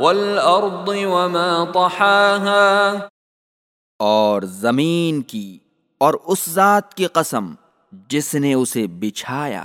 والارض وما طحاها۔ اور زمین کی اور اس ذات کی قسم جس نے اسے بچھایا۔